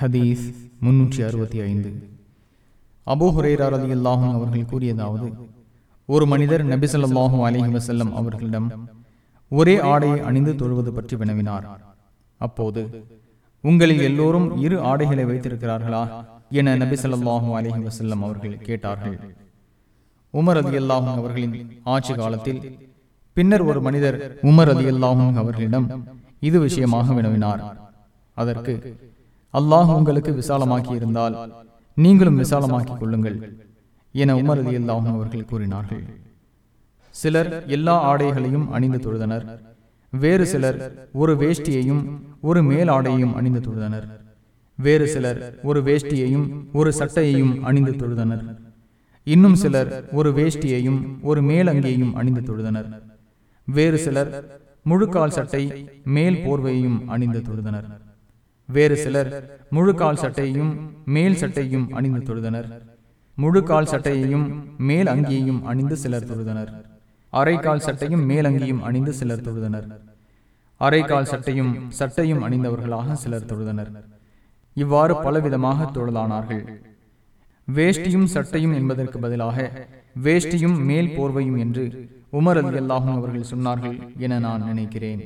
ஹதீஸ் முன்னூற்றி அறுபத்தி ஐந்து. அபூ ஹுரேரா ரலியல்லாஹும் அவர்கள் கூறியதாவது ஒரு மனிதர் நபிசல்லாஹும் ஸல்லல்லாஹு வசல்லம் அவர்களிடம் ஒரே ஆடையை அணிந்து தொழுவது பற்றி வினவினார். அப்போது உங்களில் எல்லோரும் இரு ஆடைகளை வைத்திருக்கிறார்களா? என நபிசல்லாஹும் ஸல்லல்லாஹு வசல்லம் அவர்கள் கேட்டார்கள். உமர் ரலியல்லாஹும் அவர்களின் ஆட்சி காலத்தில் பின்னர் ஒரு மனிதர் உமர் ரலியல்லாஹும் அவர்களிடம் இது விஷயமாக வினவினார். அதற்கு அல்லாஹ் உங்களுக்கு விசாலமாக்கி இருந்தால் நீங்களும் விசாலமாக்கிக் கொள்ளுங்கள் என உமர் அலி அல்லாஹும் அவர்கள் கூறினார்கள். சிலர் எல்லா ஆடைகளையும் அணிந்து தொழுதனர். வேறு சிலர் ஒரு வேஷ்டியையும் ஒரு மேலாடையையும் அணிந்து தொழுதனர். வேறு சிலர் ஒரு வேஷ்டியையும் ஒரு சட்டையையும் அணிந்து தொழுதனர். இன்னும் சிலர் ஒரு வேஷ்டியையும் ஒரு மேலங்கியையும் அணிந்து தொழுதனர். வேறு சிலர் முழுக்கால் சட்டை மேல் போர்வையையும் அணிந்து தொழுதனர். வேறு சிலர் முழு கால் சட்டையையும் மேல் சட்டையும் அணிந்து தொழுதனர். கால் சட்டையையும் மேல் அங்கியையும் அணிந்து சிலர் தொழுதனர். அரைக்கால் சட்டையும் மேல் அங்கியும் அணிந்து சிலர் தொழுதனர். அரைக்கால் சட்டையும் சட்டையும் அணிந்தவர்களாக சிலர் தொழுதனர். இவ்வாறு பலவிதமாக தொழுதானார்கள். வேஷ்டியும் சட்டையும் என்பதற்கு பதிலாக வேஷ்டியும் மேல் போர்வையும் என்று உமர் அலி அல்லாஹும் அவர்கள் சொன்னார்கள் என நான் நினைக்கிறேன்.